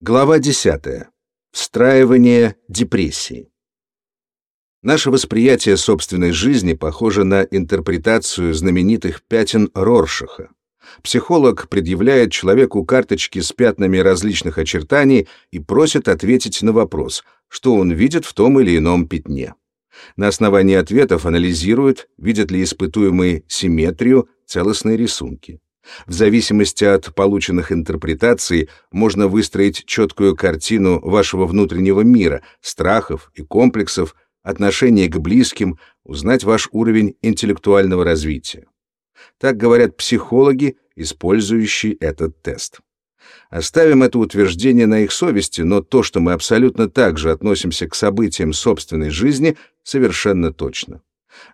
Глава 10. Встраивание депрессии. Наше восприятие собственной жизни похоже на интерпретацию знаменитых пятен Роршаха. Психолог предъявляет человеку карточки с пятнами различных очертаний и просит ответить на вопрос, что он видит в том или ином пятне. На основании ответов анализирует, видят ли испытуемые симметрию, целостные рисунки. В зависимости от полученных интерпретаций можно выстроить четкую картину вашего внутреннего мира, страхов и комплексов, отношения к близким, узнать ваш уровень интеллектуального развития. Так говорят психологи, использующие этот тест. Оставим это утверждение на их совести, но то, что мы абсолютно так же относимся к событиям собственной жизни, совершенно точно.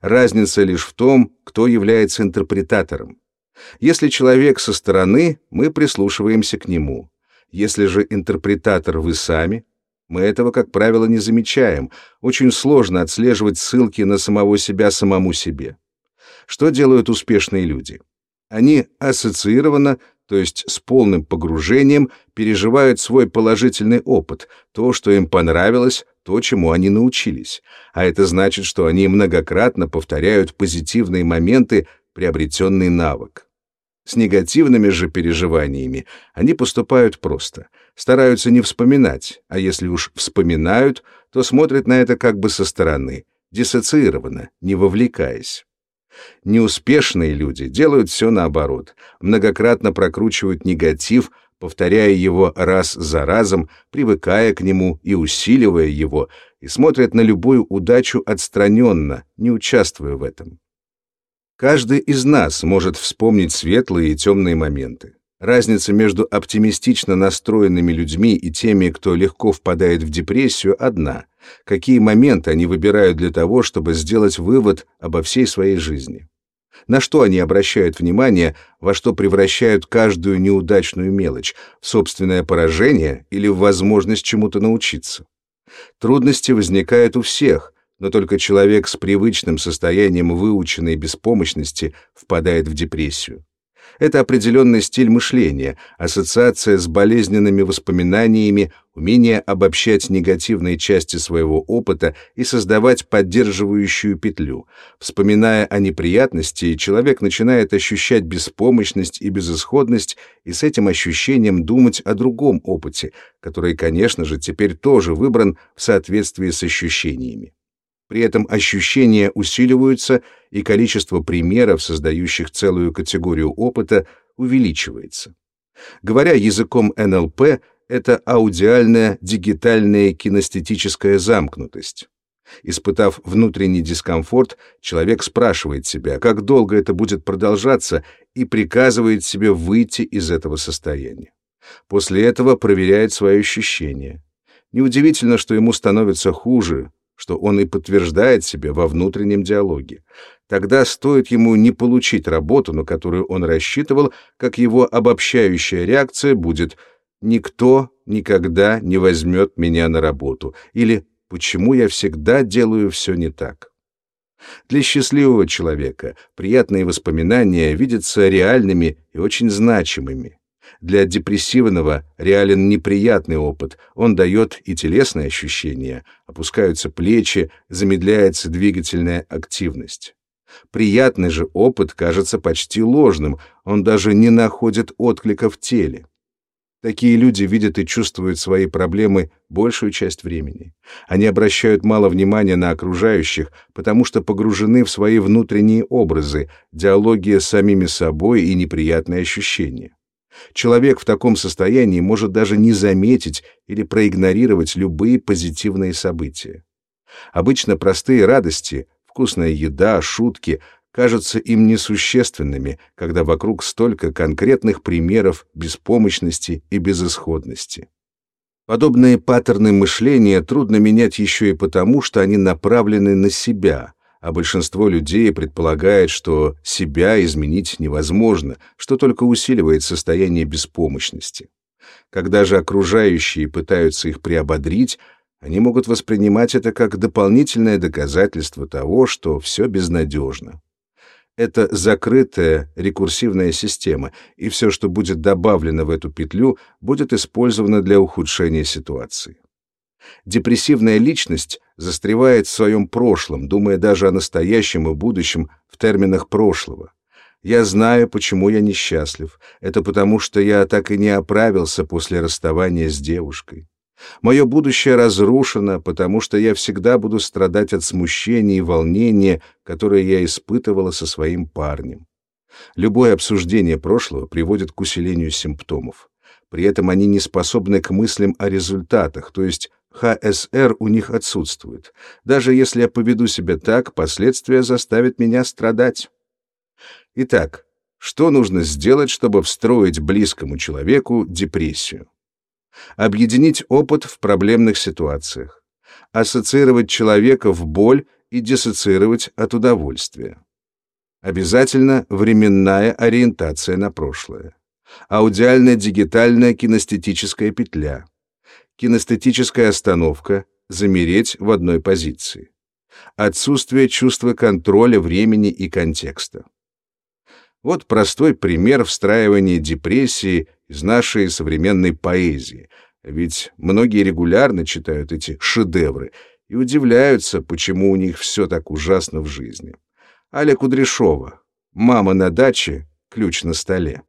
Разница лишь в том, кто является интерпретатором. Если человек со стороны, мы прислушиваемся к нему. Если же интерпретатор вы сами, мы этого, как правило, не замечаем. Очень сложно отслеживать ссылки на самого себя самому себе. Что делают успешные люди? Они ассоциированно, то есть с полным погружением, переживают свой положительный опыт, то, что им понравилось, то, чему они научились. А это значит, что они многократно повторяют позитивные моменты, приобретенный навык. С негативными же переживаниями они поступают просто, стараются не вспоминать, а если уж вспоминают, то смотрят на это как бы со стороны, диссоциированно, не вовлекаясь. Неуспешные люди делают все наоборот, многократно прокручивают негатив, повторяя его раз за разом, привыкая к нему и усиливая его, и смотрят на любую удачу отстраненно, не участвуя в этом. Каждый из нас может вспомнить светлые и темные моменты. Разница между оптимистично настроенными людьми и теми, кто легко впадает в депрессию, одна. Какие моменты они выбирают для того, чтобы сделать вывод обо всей своей жизни? На что они обращают внимание, во что превращают каждую неудачную мелочь, в собственное поражение или в возможность чему-то научиться? Трудности возникают у всех, но только человек с привычным состоянием выученной беспомощности впадает в депрессию. Это определенный стиль мышления, ассоциация с болезненными воспоминаниями, умение обобщать негативные части своего опыта и создавать поддерживающую петлю. Вспоминая о неприятности, человек начинает ощущать беспомощность и безысходность и с этим ощущением думать о другом опыте, который, конечно же, теперь тоже выбран в соответствии с ощущениями. При этом ощущения усиливаются, и количество примеров, создающих целую категорию опыта, увеличивается. Говоря языком НЛП, это аудиальная дигитальная кинестетическая замкнутость. Испытав внутренний дискомфорт, человек спрашивает себя, как долго это будет продолжаться, и приказывает себе выйти из этого состояния. После этого проверяет свои ощущения. Неудивительно, что ему становится хуже, что он и подтверждает себе во внутреннем диалоге. Тогда стоит ему не получить работу, на которую он рассчитывал, как его обобщающая реакция будет «никто никогда не возьмет меня на работу» или «почему я всегда делаю все не так». Для счастливого человека приятные воспоминания видятся реальными и очень значимыми. Для депрессивного реален неприятный опыт, он дает и телесные ощущения, опускаются плечи, замедляется двигательная активность. Приятный же опыт кажется почти ложным, он даже не находит отклика в теле. Такие люди видят и чувствуют свои проблемы большую часть времени. Они обращают мало внимания на окружающих, потому что погружены в свои внутренние образы, диалоги с самими собой и неприятные ощущения. Человек в таком состоянии может даже не заметить или проигнорировать любые позитивные события. Обычно простые радости, вкусная еда, шутки кажутся им несущественными, когда вокруг столько конкретных примеров беспомощности и безысходности. Подобные паттерны мышления трудно менять еще и потому, что они направлены на себя, а большинство людей предполагает, что себя изменить невозможно, что только усиливает состояние беспомощности. Когда же окружающие пытаются их приободрить, они могут воспринимать это как дополнительное доказательство того, что все безнадежно. Это закрытая рекурсивная система, и все, что будет добавлено в эту петлю, будет использовано для ухудшения ситуации. Депрессивная личность застревает в своем прошлом, думая даже о настоящем и будущем в терминах прошлого. Я знаю, почему я несчастлив. Это потому, что я так и не оправился после расставания с девушкой. Мое будущее разрушено, потому что я всегда буду страдать от смущения и волнения, которое я испытывала со своим парнем. Любое обсуждение прошлого приводит к усилению симптомов. При этом они не способны к мыслям о результатах, то есть ХСР у них отсутствует. Даже если я поведу себя так, последствия заставят меня страдать. Итак, что нужно сделать, чтобы встроить близкому человеку депрессию? объединить опыт в проблемных ситуациях, ассоциировать человека в боль и диссоциировать от удовольствия. Обязательно временная ориентация на прошлое. Аудиальная дигитальная кинестетическая петля. Кинестетическая остановка, замереть в одной позиции. Отсутствие чувства контроля времени и контекста. Вот простой пример встраивания депрессии из нашей современной поэзии. Ведь многие регулярно читают эти шедевры и удивляются, почему у них все так ужасно в жизни. Аля Кудряшова. «Мама на даче, ключ на столе».